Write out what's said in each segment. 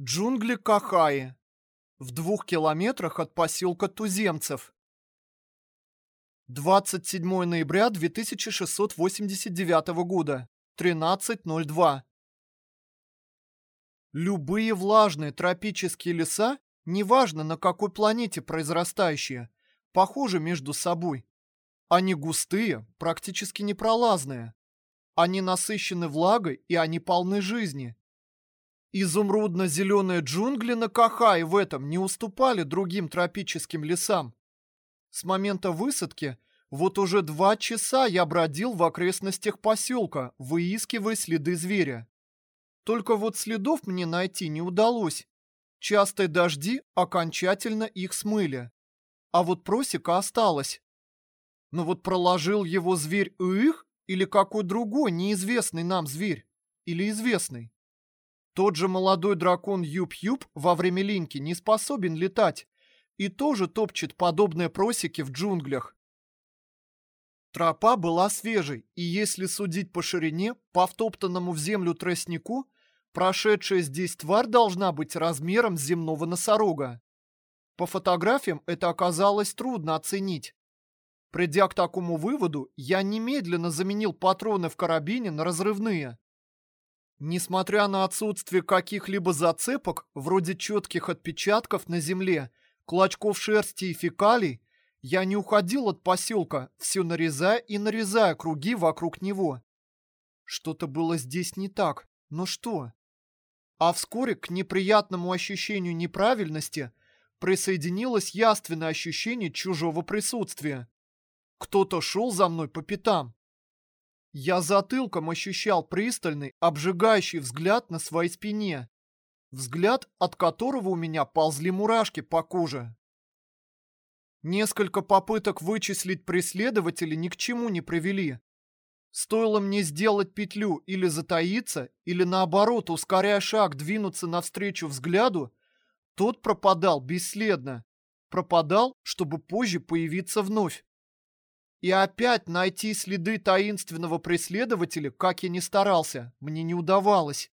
Джунгли Кахаи. В двух километрах от поселка Туземцев. 27 ноября 2689 года. 13.02. Любые влажные тропические леса, неважно на какой планете произрастающие, похожи между собой. Они густые, практически непролазные. Они насыщены влагой и они полны жизни. Изумрудно-зеленые джунгли на Кахае в этом не уступали другим тропическим лесам. С момента высадки вот уже два часа я бродил в окрестностях поселка, выискивая следы зверя. Только вот следов мне найти не удалось. Частые дожди окончательно их смыли. А вот просека осталась. Но вот проложил его зверь их или какой другой неизвестный нам зверь? Или известный? Тот же молодой дракон Юб-Юб во время линьки не способен летать и тоже топчет подобные просеки в джунглях. Тропа была свежей, и если судить по ширине, по втоптанному в землю тростнику, прошедшая здесь тварь должна быть размером земного носорога. По фотографиям это оказалось трудно оценить. Придя к такому выводу, я немедленно заменил патроны в карабине на разрывные. Несмотря на отсутствие каких-либо зацепок, вроде четких отпечатков на земле, клочков шерсти и фекалий, я не уходил от поселка, все нарезая и нарезая круги вокруг него. Что-то было здесь не так, но что? А вскоре к неприятному ощущению неправильности присоединилось яственное ощущение чужого присутствия. Кто-то шел за мной по пятам. Я затылком ощущал пристальный, обжигающий взгляд на своей спине. Взгляд, от которого у меня ползли мурашки по коже. Несколько попыток вычислить преследователя ни к чему не привели. Стоило мне сделать петлю или затаиться, или наоборот, ускоряя шаг, двинуться навстречу взгляду, тот пропадал бесследно. Пропадал, чтобы позже появиться вновь. И опять найти следы таинственного преследователя, как я ни старался, мне не удавалось.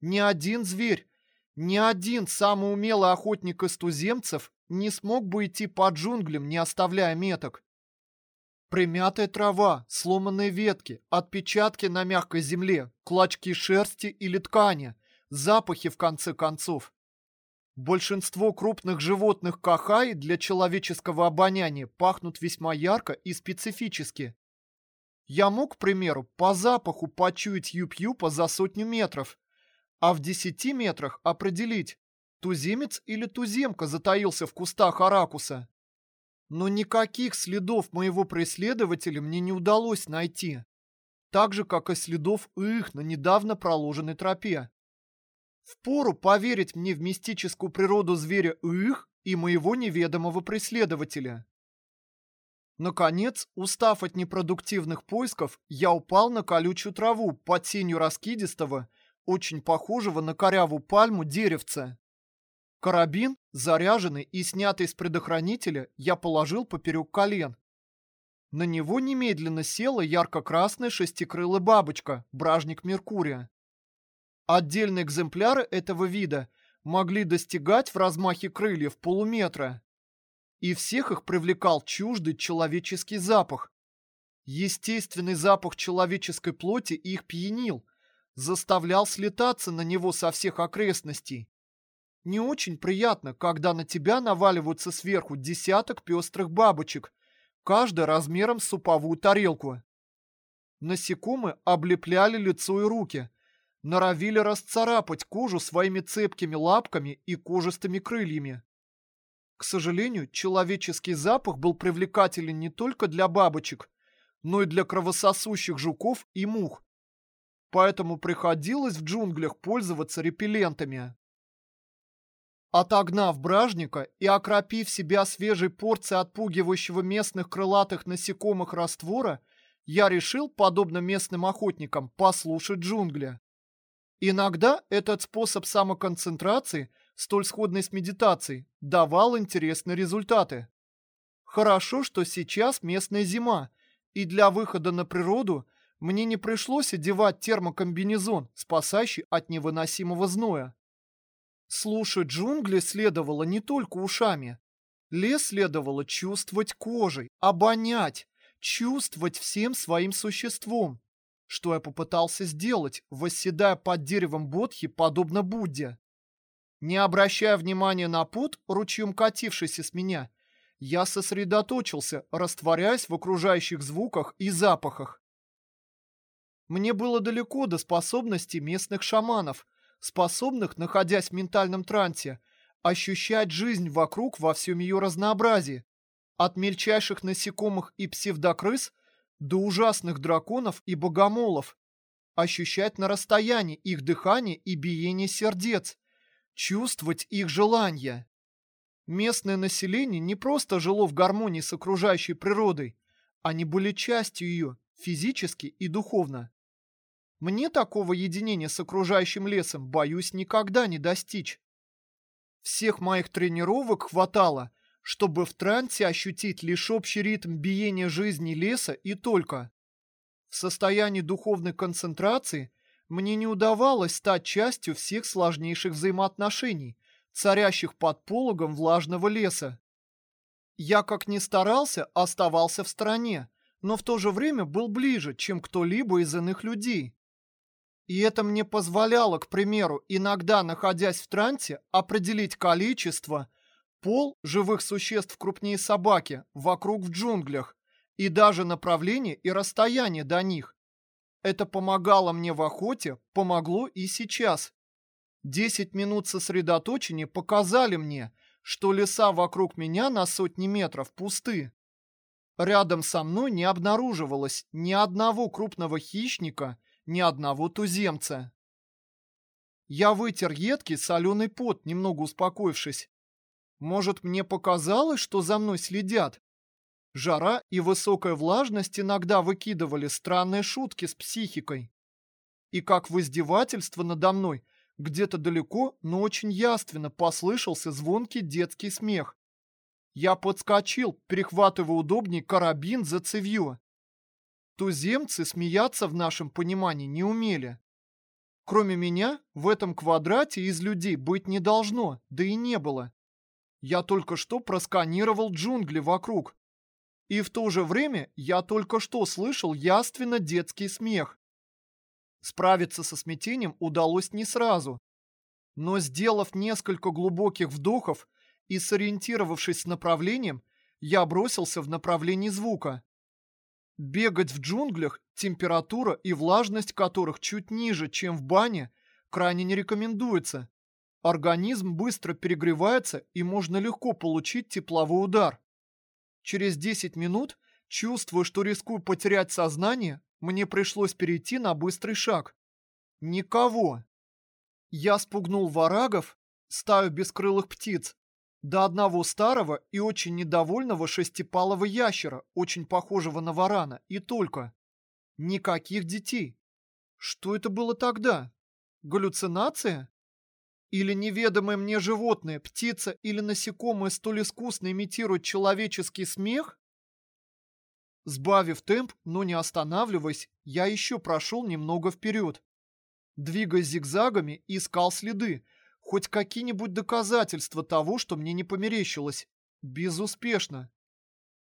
Ни один зверь, ни один самый умелый охотник из туземцев не смог бы идти по джунглям, не оставляя меток. Примятая трава, сломанные ветки, отпечатки на мягкой земле, клочки шерсти или ткани, запахи в конце концов. Большинство крупных животных кахаи для человеческого обоняния пахнут весьма ярко и специфически. Я мог, к примеру, по запаху почуять юб-юпа за сотню метров, а в десяти метрах определить, туземец или туземка затаился в кустах аракуса. Но никаких следов моего преследователя мне не удалось найти, так же, как и следов их на недавно проложенной тропе. Впору поверить мне в мистическую природу зверя их и моего неведомого преследователя. Наконец, устав от непродуктивных поисков, я упал на колючую траву под тенью раскидистого, очень похожего на корявую пальму деревца. Карабин, заряженный и снятый с предохранителя, я положил поперек колен. На него немедленно села ярко-красная шестикрылая бабочка, бражник Меркурия. Отдельные экземпляры этого вида могли достигать в размахе крыльев полуметра. И всех их привлекал чуждый человеческий запах. Естественный запах человеческой плоти их пьянил, заставлял слетаться на него со всех окрестностей. Не очень приятно, когда на тебя наваливаются сверху десяток пестрых бабочек, каждая размером с суповую тарелку. Насекомые облепляли лицо и руки – норовили расцарапать кожу своими цепкими лапками и кожистыми крыльями. К сожалению, человеческий запах был привлекателен не только для бабочек, но и для кровососущих жуков и мух. Поэтому приходилось в джунглях пользоваться репеллентами. Отогнав бражника и окропив себя свежей порцией отпугивающего местных крылатых насекомых раствора, я решил, подобно местным охотникам, послушать джунгли. Иногда этот способ самоконцентрации, столь сходный с медитацией, давал интересные результаты. Хорошо, что сейчас местная зима, и для выхода на природу мне не пришлось одевать термокомбинезон, спасающий от невыносимого зноя. Слушать джунгли следовало не только ушами. Лес следовало чувствовать кожей, обонять, чувствовать всем своим существом, что я попытался сделать, восседая под деревом Бодхи, подобно Будде. Не обращая внимания на путь, ручьем катившийся с меня, я сосредоточился, растворяясь в окружающих звуках и запахах. Мне было далеко до способностей местных шаманов, способных, находясь в ментальном трансе, ощущать жизнь вокруг во всем ее разнообразии, от мельчайших насекомых и псевдокрыс до ужасных драконов и богомолов, ощущать на расстоянии их дыхание и биение сердец, чувствовать их желания. Местное население не просто жило в гармонии с окружающей природой, они были частью ее, физически и духовно. Мне такого единения с окружающим лесом, боюсь, никогда не достичь. Всех моих тренировок хватало, чтобы в трансе ощутить лишь общий ритм биения жизни леса и только. В состоянии духовной концентрации мне не удавалось стать частью всех сложнейших взаимоотношений, царящих под пологом влажного леса. Я, как ни старался, оставался в стороне, но в то же время был ближе, чем кто-либо из иных людей. И это мне позволяло, к примеру, иногда, находясь в трансе, определить количество, пол живых существ крупнее собаки вокруг в джунглях и даже направление и расстояние до них. Это помогало мне в охоте, помогло и сейчас. Десять минут сосредоточения показали мне, что леса вокруг меня на сотни метров пусты. Рядом со мной не обнаруживалось ни одного крупного хищника ни одного туземца. Я вытер едкий соленый пот, немного успокоившись. Может, мне показалось, что за мной следят? Жара и высокая влажность иногда выкидывали странные шутки с психикой. И как в издевательство надо мной, где-то далеко, но очень яственно послышался звонкий детский смех. Я подскочил, перехватывая удобней карабин за цевьё. Туземцы смеяться в нашем понимании не умели. Кроме меня, в этом квадрате из людей быть не должно, да и не было. Я только что просканировал джунгли вокруг. И в то же время я только что слышал яственно детский смех. Справиться со смятением удалось не сразу. Но сделав несколько глубоких вдохов и сориентировавшись с направлением, я бросился в направлении звука. Бегать в джунглях, температура и влажность которых чуть ниже, чем в бане, крайне не рекомендуется. Организм быстро перегревается и можно легко получить тепловой удар. Через 10 минут, чувствуя, что рискую потерять сознание, мне пришлось перейти на быстрый шаг. Никого. Я спугнул варагов, стаю бескрылых птиц, до одного старого и очень недовольного шестипалого ящера, очень похожего на варана, и только. Никаких детей. Что это было тогда? Галлюцинация? Или неведомое мне животное, птица или насекомое столь искусно имитирует человеческий смех? Сбавив темп, но не останавливаясь, я еще прошел немного вперед. Двигаясь зигзагами, искал следы, хоть какие-нибудь доказательства того, что мне не померещилось. Безуспешно.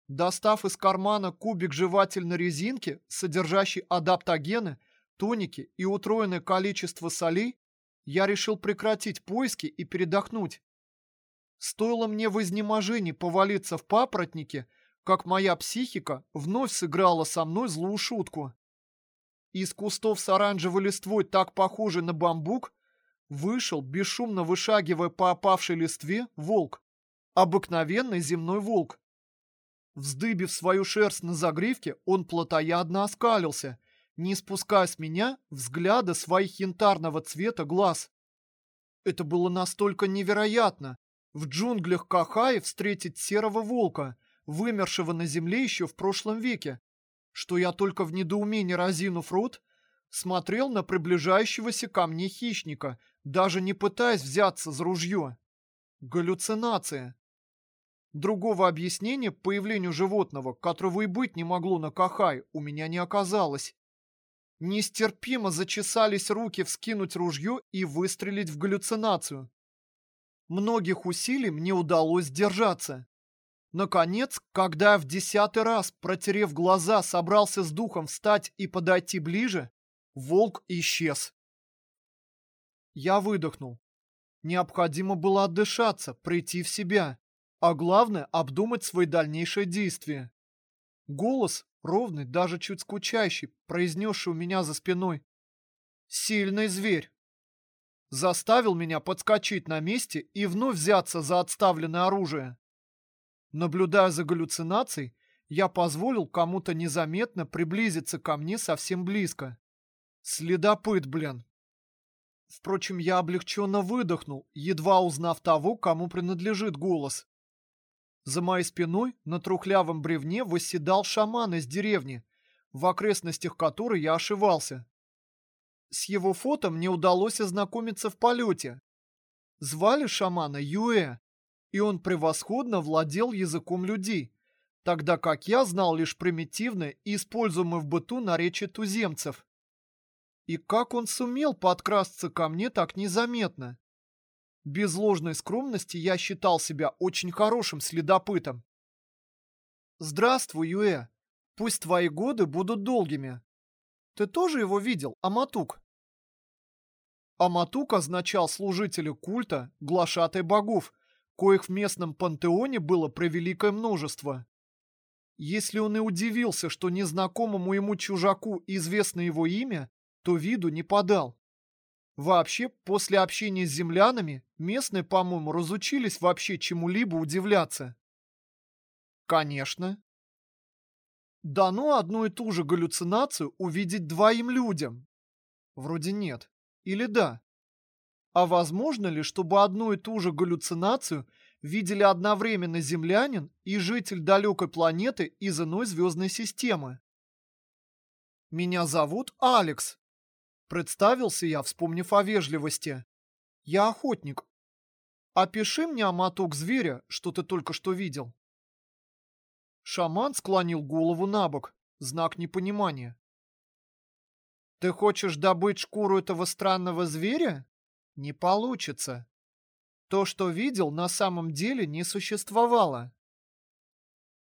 Достав из кармана кубик жевательной резинки, содержащий адаптогены, тоники и утроенное количество солей, я решил прекратить поиски и передохнуть. Стоило мне в изнеможении повалиться в папоротнике, как моя психика вновь сыграла со мной злую шутку. Из кустов с оранжевой листвой, так похожей на бамбук, Вышел, бесшумно вышагивая по опавшей листве, волк. Обыкновенный земной волк. Вздыбив свою шерсть на загривке, он плотоядно оскалился, не спуская с меня взгляда своих янтарного цвета глаз. Это было настолько невероятно. В джунглях Кахаи встретить серого волка, вымершего на земле еще в прошлом веке, что я только в недоумении разинув рот, смотрел на приближающегося ко мне хищника, даже не пытаясь взяться за ружье. Галлюцинация. Другого объяснения появлению животного, которого и быть не могло на Кахай, у меня не оказалось. Нестерпимо зачесались руки вскинуть ружье и выстрелить в галлюцинацию. Многих усилий мне удалось сдержаться. Наконец, когда я в десятый раз, протерев глаза, собрался с духом встать и подойти ближе, волк исчез. Я выдохнул. Необходимо было отдышаться, прийти в себя, а главное – обдумать свои дальнейшие действия. Голос, ровный, даже чуть скучающий, произнесший у меня за спиной. «Сильный зверь!» Заставил меня подскочить на месте и вновь взяться за отставленное оружие. Наблюдая за галлюцинацией, я позволил кому-то незаметно приблизиться ко мне совсем близко. Следопыт, блин. Впрочем, я облегченно выдохнул, едва узнав того, кому принадлежит голос. За моей спиной на трухлявом бревне восседал шаман из деревни, в окрестностях которой я ошивался. С его фото мне удалось ознакомиться в полете. Звали шамана Юэ, и он превосходно владел языком людей, тогда как я знал лишь примитивное и используемое в быту наречие туземцев. И как он сумел подкрасться ко мне так незаметно? Без ложной скромности я считал себя очень хорошим следопытом. «Здравствуй, Юэ. Пусть твои годы будут долгими. Ты тоже его видел, Аматук?» Аматук означал служителя культа, глашатай богов, коих в местном пантеоне было превеликое множество. Если он и удивился, что незнакомому ему чужаку известно его имя, то виду не подал. Вообще, после общения с землянами, местные, по-моему, разучились вообще чему-либо удивляться. Конечно. Дано одну и ту же галлюцинацию увидеть двоим людям. Вроде нет. Или да? А возможно ли, чтобы одну и ту же галлюцинацию видели одновременно землянин и житель далекой планеты из иной звездной системы? «Меня зовут Алекс», — представился я, вспомнив о вежливости. «Я охотник. Опиши мне моток зверя, что ты только что видел». Шаман склонил голову на бок, знак непонимания. «Ты хочешь добыть шкуру этого странного зверя?» Не получится. То, что видел, на самом деле не существовало.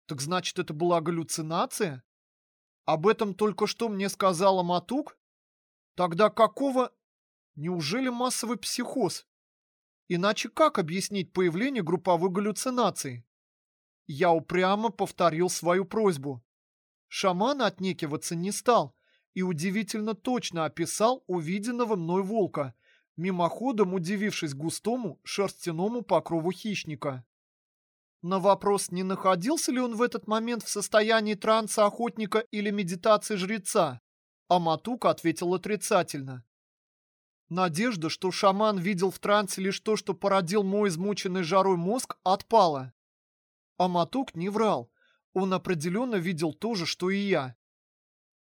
Так значит, это была галлюцинация? Об этом только что мне сказала Матук? Тогда какого... Неужели массовый психоз? Иначе как объяснить появление групповой галлюцинации? Я упрямо повторил свою просьбу. Шаман отнекиваться не стал и удивительно точно описал увиденного мной волка – мимоходом удивившись густому шерстяному покрову хищника. На вопрос, не находился ли он в этот момент в состоянии транса охотника или медитации жреца, Аматук ответил отрицательно. Надежда, что шаман видел в трансе лишь то, что породил мой измученный жарой мозг, отпала. Аматук не врал. Он определенно видел то же, что и я.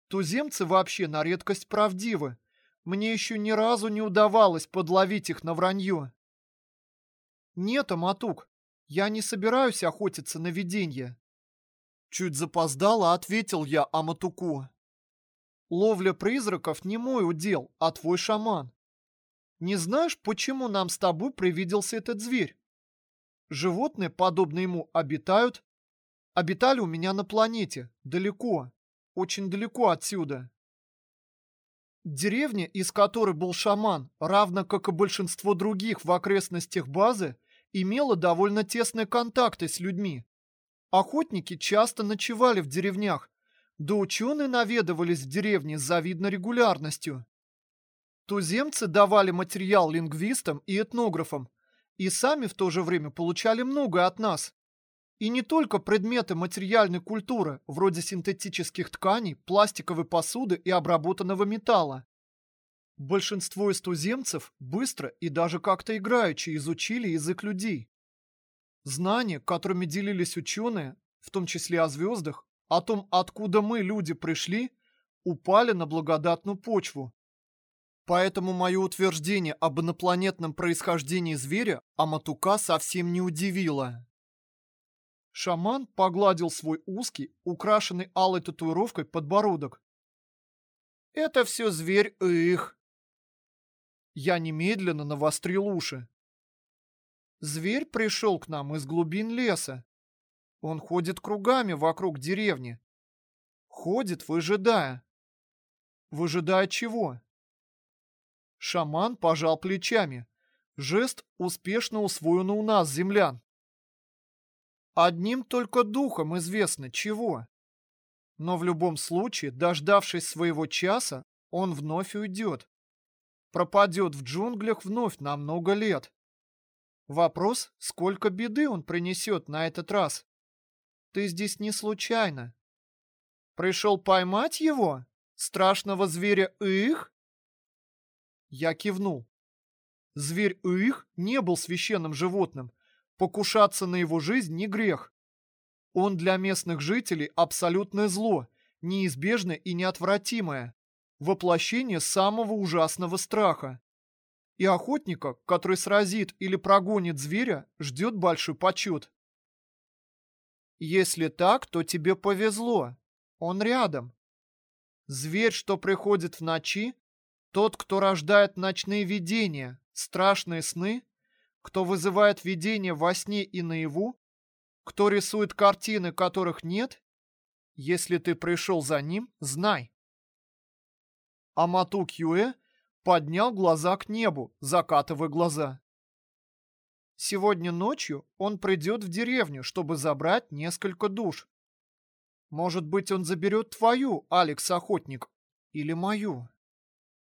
Туземцы вообще на редкость правдивы. Мне еще ни разу не удавалось подловить их на вранье. Нет, Аматук, я не собираюсь охотиться на виденье. Чуть запоздало ответил я Аматуку. Ловля призраков не мой удел, а твой шаман. Не знаешь, почему нам с тобой привиделся этот зверь? Животные, подобно ему, обитают... Обитали у меня на планете, далеко, очень далеко отсюда. Деревня, из которой был шаман, равно как и большинство других в окрестностях базы, имела довольно тесные контакты с людьми. Охотники часто ночевали в деревнях, да ученые наведывались в деревни с завидной регулярностью. Туземцы давали материал лингвистам и этнографам, и сами в то же время получали многое от нас. И не только предметы материальной культуры, вроде синтетических тканей, пластиковой посуды и обработанного металла. Большинство из туземцев быстро и даже как-то играючи изучили язык людей. Знания, которыми делились ученые, в том числе о звездах, о том, откуда мы, люди, пришли, упали на благодатную почву. Поэтому мое утверждение об инопланетном происхождении зверя Аматука совсем не удивило. Шаман погладил свой узкий, украшенный алой татуировкой подбородок. «Это все зверь их!» Я немедленно навострил уши. Зверь пришел к нам из глубин леса. Он ходит кругами вокруг деревни. Ходит, выжидая. Выжидая чего? Шаман пожал плечами. Жест успешно усвоен у нас, землян. Одним только духом известно чего. Но в любом случае, дождавшись своего часа, он вновь уйдет. Пропадет в джунглях вновь на много лет. Вопрос, сколько беды он принесет на этот раз. Ты здесь не случайно. Пришел поймать его? Страшного зверя их? Я кивнул. Зверь их не был священным животным. Покушаться на его жизнь не грех. Он для местных жителей абсолютное зло, неизбежное и неотвратимое. Воплощение самого ужасного страха. И охотника, который сразит или прогонит зверя, ждет большой почет. Если так, то тебе повезло. Он рядом. Зверь, что приходит в ночи, тот, кто рождает ночные видения, страшные сны, кто вызывает видения во сне и наяву, кто рисует картины, которых нет, если ты пришел за ним, знай. Амату Кьюэ поднял глаза к небу, закатывая глаза. Сегодня ночью он придет в деревню, чтобы забрать несколько душ. Может быть, он заберет твою, Алекс Охотник, или мою.